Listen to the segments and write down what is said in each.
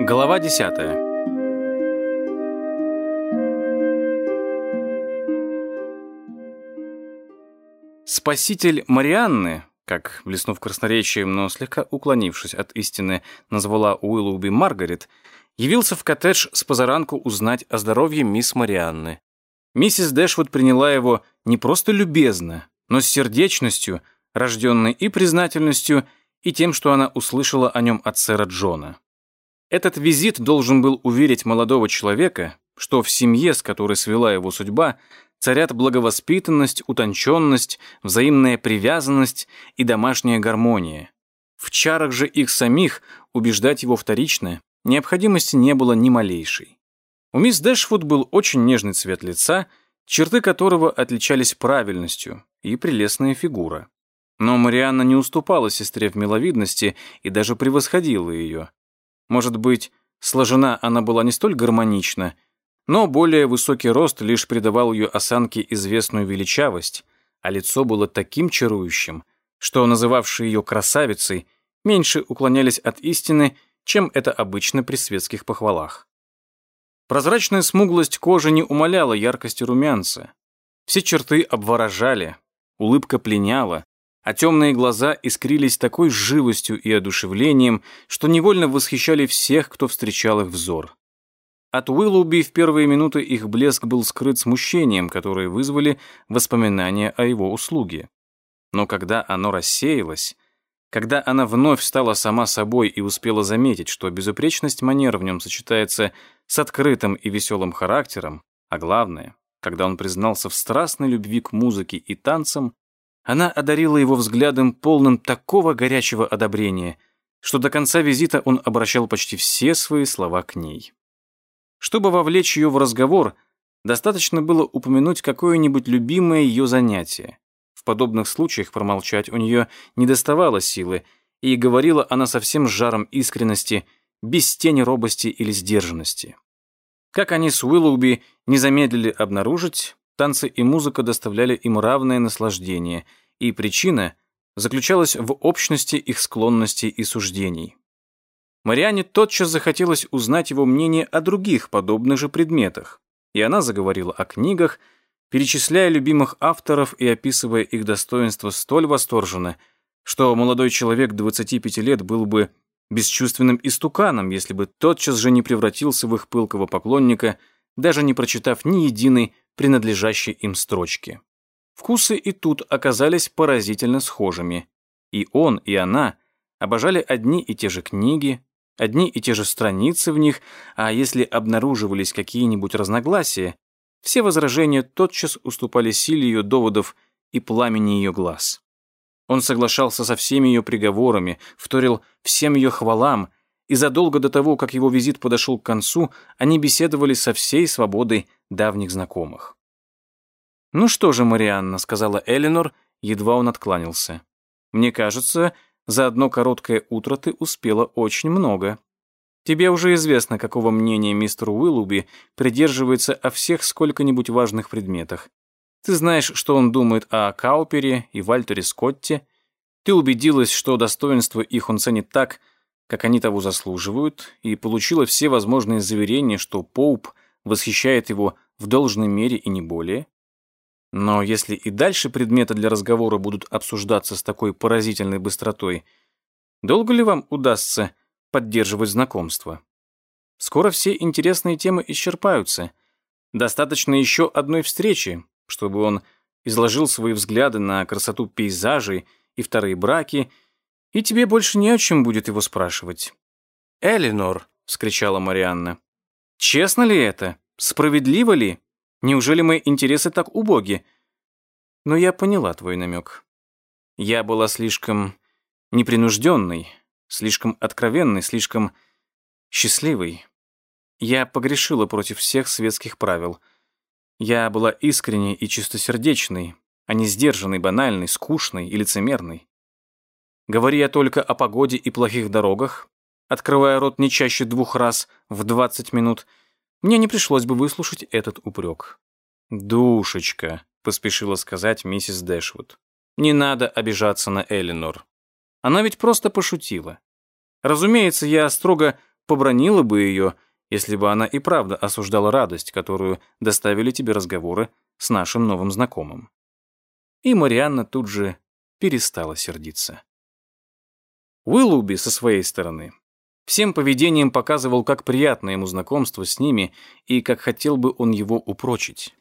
Глава десятая. Спаситель Марианны, как, блеснув красноречием, но слегка уклонившись от истины, назвала Уиллуби Маргарет, явился в коттедж с позаранку узнать о здоровье мисс Марианны. Миссис Дэшвуд приняла его не просто любезно, но с сердечностью, рожденной и признательностью, и тем, что она услышала о нем от сэра Джона. Этот визит должен был уверить молодого человека, что в семье, с которой свела его судьба, царят благовоспитанность, утонченность, взаимная привязанность и домашняя гармония. В чарах же их самих убеждать его вторично необходимости не было ни малейшей. У мисс Дэшвуд был очень нежный цвет лица, черты которого отличались правильностью и прелестная фигура. Но Марианна не уступала сестре в миловидности и даже превосходила ее. Может быть, сложена она была не столь гармонична, но более высокий рост лишь придавал ее осанке известную величавость, а лицо было таким чарующим, что называвшие ее красавицей меньше уклонялись от истины, чем это обычно при светских похвалах. Прозрачная смуглость кожи не умаляла яркости румянца. Все черты обворожали, улыбка пленяла, а темные глаза искрились такой живостью и одушевлением, что невольно восхищали всех, кто встречал их взор. От Уиллуби в первые минуты их блеск был скрыт смущением, которое вызвали воспоминания о его услуге. Но когда оно рассеялось, когда она вновь стала сама собой и успела заметить, что безупречность манер в нем сочетается с открытым и веселым характером, а главное, когда он признался в страстной любви к музыке и танцам, она одарила его взглядом, полным такого горячего одобрения, что до конца визита он обращал почти все свои слова к ней. Чтобы вовлечь ее в разговор, достаточно было упомянуть какое-нибудь любимое ее занятие. В подобных случаях промолчать у нее не доставало силы, и говорила она со всем жаром искренности, без тени робости или сдержанности. Как они с Уиллоуби не замедлили обнаружить, танцы и музыка доставляли им равное наслаждение, и причина заключалась в общности их склонностей и суждений. Мариане тотчас захотелось узнать его мнение о других подобных же предметах, и она заговорила о книгах, перечисляя любимых авторов и описывая их достоинства столь восторженно, что молодой человек 25 лет был бы бесчувственным истуканом, если бы тотчас же не превратился в их пылкого поклонника, даже не прочитав ни единой принадлежащей им строчки. Вкусы и тут оказались поразительно схожими. И он, и она обожали одни и те же книги, одни и те же страницы в них, а если обнаруживались какие-нибудь разногласия, все возражения тотчас уступали силе ее доводов и пламени ее глаз. Он соглашался со всеми ее приговорами, вторил всем ее хвалам, и задолго до того, как его визит подошел к концу, они беседовали со всей свободой давних знакомых. «Ну что же, Марианна», — сказала Эленор, едва он откланялся. «Мне кажется, за одно короткое утро ты успела очень много. Тебе уже известно, какого мнения мистер Уиллуби придерживается о всех сколько-нибудь важных предметах. Ты знаешь, что он думает о Каупере и Вальтере Скотте. Ты убедилась, что достоинство их он ценит так, как они того заслуживают, и получила все возможные заверения, что Поуп восхищает его в должной мере и не более. Но если и дальше предметы для разговора будут обсуждаться с такой поразительной быстротой, долго ли вам удастся поддерживать знакомство? Скоро все интересные темы исчерпаются. Достаточно еще одной встречи, чтобы он изложил свои взгляды на красоту пейзажей и вторые браки, и тебе больше не о чем будет его спрашивать. «Элинор», — вскричала Марианна, — «честно ли это? Справедливо ли?» Неужели мои интересы так убоги? Но я поняла твой намек. Я была слишком непринужденной, слишком откровенной, слишком счастливой. Я погрешила против всех светских правил. Я была искренней и чистосердечной, а не сдержанной, банальной, скучной и лицемерной. Говори я только о погоде и плохих дорогах, открывая рот не чаще двух раз в двадцать минут — мне не пришлось бы выслушать этот упрек. «Душечка», — поспешила сказать миссис Дэшвуд. «Не надо обижаться на Элинор. Она ведь просто пошутила. Разумеется, я строго побронила бы ее, если бы она и правда осуждала радость, которую доставили тебе разговоры с нашим новым знакомым. И Марианна тут же перестала сердиться. Уиллуби со своей стороны всем поведением показывал, как приятно ему знакомство с ними и как хотел бы он его упрочить.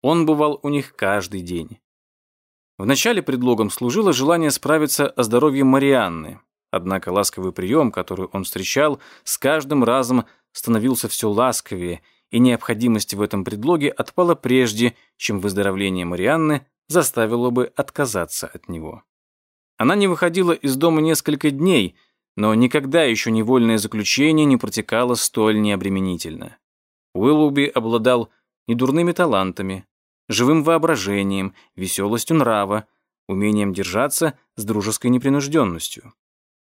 Он бывал у них каждый день. Вначале предлогом служило желание справиться о здоровье Марианны, однако ласковый прием, который он встречал, с каждым разом становился все ласковее, и необходимость в этом предлоге отпала прежде, чем выздоровление Марианны заставило бы отказаться от него. Она не выходила из дома несколько дней, но никогда еще невольное заключение не протекало столь необременительно. Уиллуби обладал недурными талантами, живым воображением, веселостью нрава, умением держаться с дружеской непринужденностью.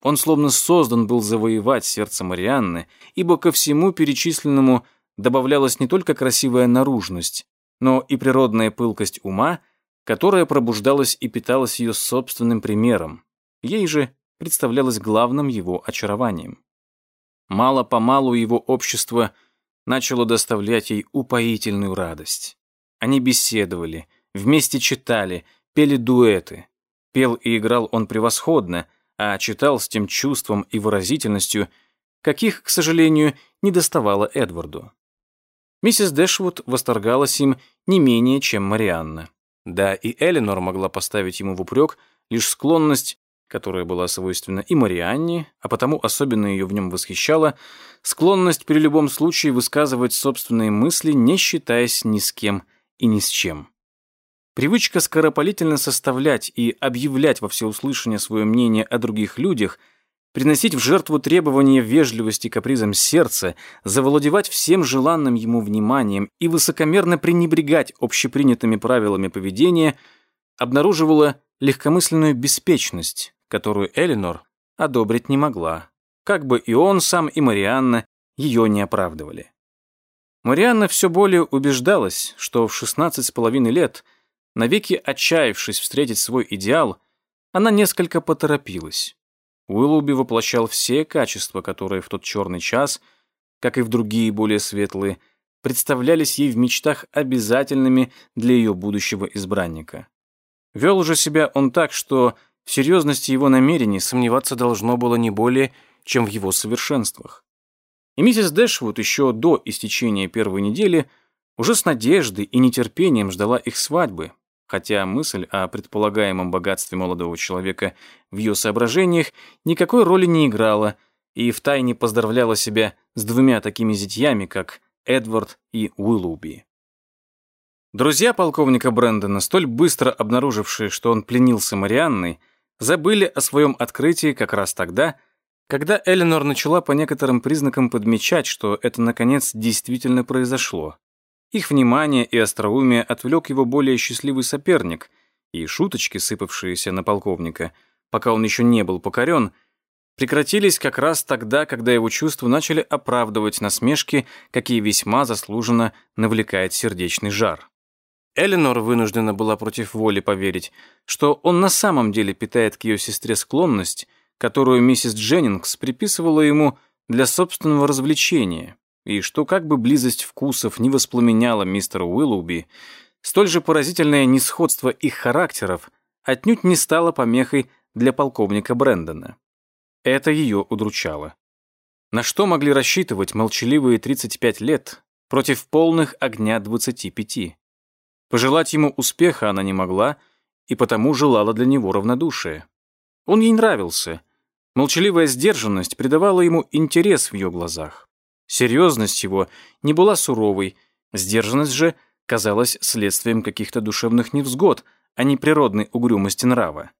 Он словно создан был завоевать сердце Марианны, ибо ко всему перечисленному добавлялась не только красивая наружность, но и природная пылкость ума, которая пробуждалась и питалась ее собственным примером. Ей же представлялась главным его очарованием. Мало-помалу его общество начало доставлять ей упоительную радость. Они беседовали, вместе читали, пели дуэты. Пел и играл он превосходно, а читал с тем чувством и выразительностью, каких, к сожалению, не доставало Эдварду. Миссис Дэшвуд восторгалась им не менее, чем Марианна. Да, и Эленор могла поставить ему в упрек лишь склонность, которая была свойственна и Марианне, а потому особенно ее в нем восхищала, склонность при любом случае высказывать собственные мысли, не считаясь ни с кем и ни с чем. Привычка скоропалительно составлять и объявлять во всеуслышание свое мнение о других людях, приносить в жертву требования вежливости капризам сердца, завладевать всем желанным ему вниманием и высокомерно пренебрегать общепринятыми правилами поведения, обнаруживала легкомысленную беспечность, которую Элинор одобрить не могла, как бы и он сам, и Марианна ее не оправдывали. Марианна все более убеждалась, что в 16 с половиной лет, навеки отчаявшись встретить свой идеал, она несколько поторопилась. Уиллуби воплощал все качества, которые в тот черный час, как и в другие более светлые, представлялись ей в мечтах обязательными для ее будущего избранника. Вел уже себя он так, что в серьезности его намерений сомневаться должно было не более, чем в его совершенствах. И миссис Дэшвуд еще до истечения первой недели уже с надеждой и нетерпением ждала их свадьбы, хотя мысль о предполагаемом богатстве молодого человека в ее соображениях никакой роли не играла и втайне поздравляла себя с двумя такими зятьями, как Эдвард и Уиллоуби. Друзья полковника Брэндона, столь быстро обнаружившие, что он пленился Марианной, забыли о своем открытии как раз тогда, когда Эленор начала по некоторым признакам подмечать, что это, наконец, действительно произошло, их внимание и остроумие отвлек его более счастливый соперник, и шуточки, сыпавшиеся на полковника, пока он еще не был покорен, прекратились как раз тогда, когда его чувства начали оправдывать насмешки, какие весьма заслуженно навлекает сердечный жар. Эленор вынуждена была против воли поверить, что он на самом деле питает к ее сестре склонность, которую миссис Дженнингс приписывала ему для собственного развлечения, и что как бы близость вкусов не воспламеняла мистера Уиллоуби, столь же поразительное несходство их характеров отнюдь не стало помехой для полковника Брэндона. Это ее удручало. На что могли рассчитывать молчаливые 35 лет против полных огня 25? Пожелать ему успеха она не могла и потому желала для него равнодушия. Он ей нравился. Молчаливая сдержанность придавала ему интерес в ее глазах. Серьезность его не была суровой, сдержанность же казалась следствием каких-то душевных невзгод, а не природной угрюмости нрава.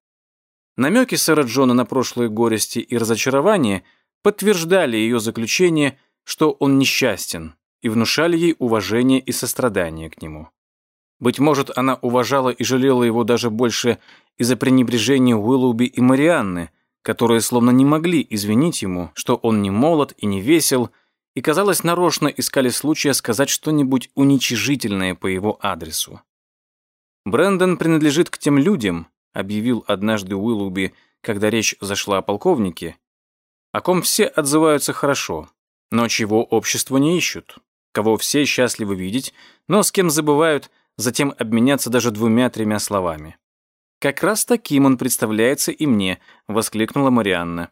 Намеки сэра Джона на прошлые горести и разочарования подтверждали ее заключение, что он несчастен, и внушали ей уважение и сострадание к нему. Быть может, она уважала и жалела его даже больше из-за пренебрежения Уиллоуби и Марианны, которые словно не могли извинить ему, что он не молод и не весел, и, казалось, нарочно искали случая сказать что-нибудь уничижительное по его адресу. «Брэндон принадлежит к тем людям», объявил однажды Уиллоуби, когда речь зашла о полковнике, о ком все отзываются хорошо, но чего общество не ищут, кого все счастливы видеть, но с кем забывают затем обменяться даже двумя-тремя словами. «Как раз таким он представляется и мне», — воскликнула Марианна.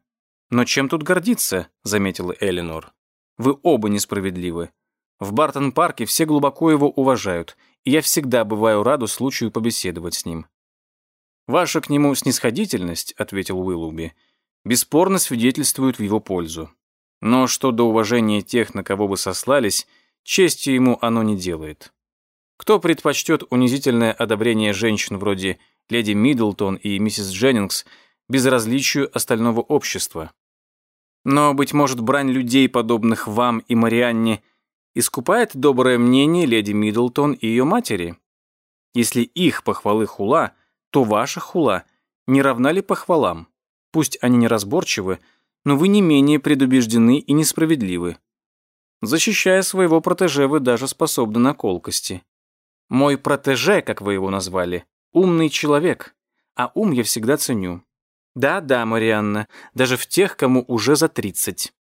«Но чем тут гордиться?» — заметила Элинор. «Вы оба несправедливы. В Бартон-парке все глубоко его уважают, и я всегда бываю раду случаю побеседовать с ним». «Ваша к нему снисходительность», — ответил Уиллуби, — «бесспорно свидетельствует в его пользу. Но что до уважения тех, на кого вы сослались, чести ему оно не делает. Кто предпочтет унизительное одобрение женщин вроде леди Миддлтон и миссис Дженнингс безразличию остального общества? Но, быть может, брань людей, подобных вам и Марианне, искупает доброе мнение леди Миддлтон и ее матери? Если их похвалы хула, то ваша хула не равна ли похвалам? Пусть они неразборчивы, но вы не менее предубеждены и несправедливы. Защищая своего протеже, вы даже способны на колкости. Мой протеже, как вы его назвали, умный человек, а ум я всегда ценю. Да-да, Марианна, даже в тех, кому уже за тридцать.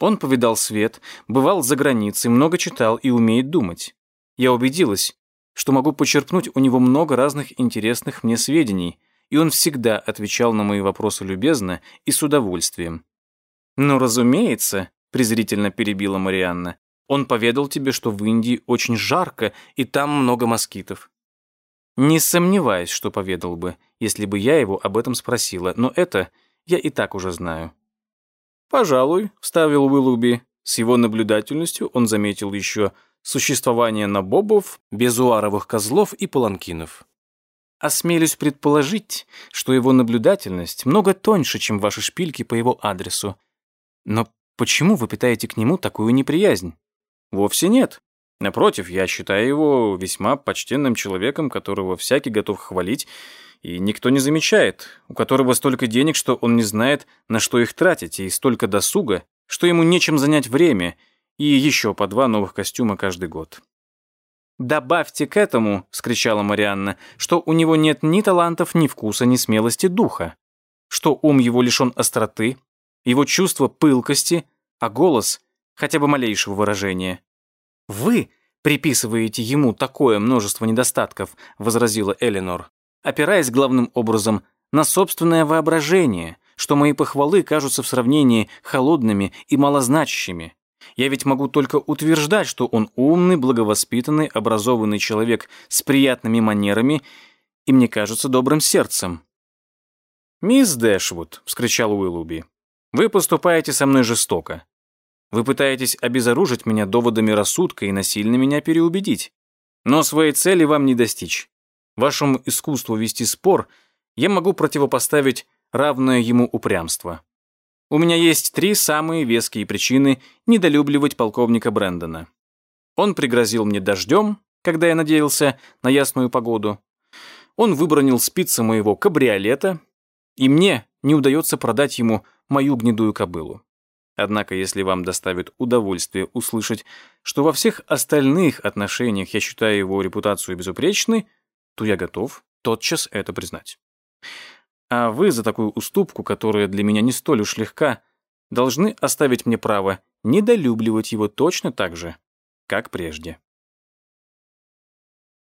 Он повидал свет, бывал за границей, много читал и умеет думать. Я убедилась, что могу почерпнуть у него много разных интересных мне сведений, и он всегда отвечал на мои вопросы любезно и с удовольствием. «Ну, разумеется», — презрительно перебила Марианна. «Он поведал тебе, что в Индии очень жарко, и там много москитов». «Не сомневаюсь, что поведал бы, если бы я его об этом спросила, но это я и так уже знаю». «Пожалуй», — вставил Уиллуби. С его наблюдательностью он заметил еще существование набобов, безуаровых козлов и паланкинов. Осмелюсь предположить, что его наблюдательность много тоньше, чем ваши шпильки по его адресу. Но почему вы питаете к нему такую неприязнь? Вовсе нет. Напротив, я считаю его весьма почтенным человеком, которого всякий готов хвалить, и никто не замечает, у которого столько денег, что он не знает, на что их тратить, и столько досуга, что ему нечем занять время, и еще по два новых костюма каждый год. «Добавьте к этому», — скричала Марианна, «что у него нет ни талантов, ни вкуса, ни смелости духа, что ум его лишен остроты, его чувство пылкости, а голос хотя бы малейшего выражения. «Вы приписываете ему такое множество недостатков», возразила Эленор, опираясь главным образом на собственное воображение, что мои похвалы кажутся в сравнении холодными и малозначащими. Я ведь могу только утверждать, что он умный, благовоспитанный, образованный человек с приятными манерами и, мне кажется, добрым сердцем. «Мисс Дэшвуд», — вскричал Уиллуби, вы поступаете со мной жестоко. Вы пытаетесь обезоружить меня доводами рассудка и насильно меня переубедить. Но своей цели вам не достичь. Вашему искусству вести спор я могу противопоставить равное ему упрямство. У меня есть три самые веские причины недолюбливать полковника Брэндона. Он пригрозил мне дождем, когда я надеялся на ясную погоду. Он выбронил спицы моего кабриолета, и мне не удается продать ему мою гнедую кобылу. Однако, если вам доставит удовольствие услышать, что во всех остальных отношениях я считаю его репутацию безупречной, то я готов тотчас это признать. А вы за такую уступку, которая для меня не столь уж легка, должны оставить мне право недолюбливать его точно так же, как прежде.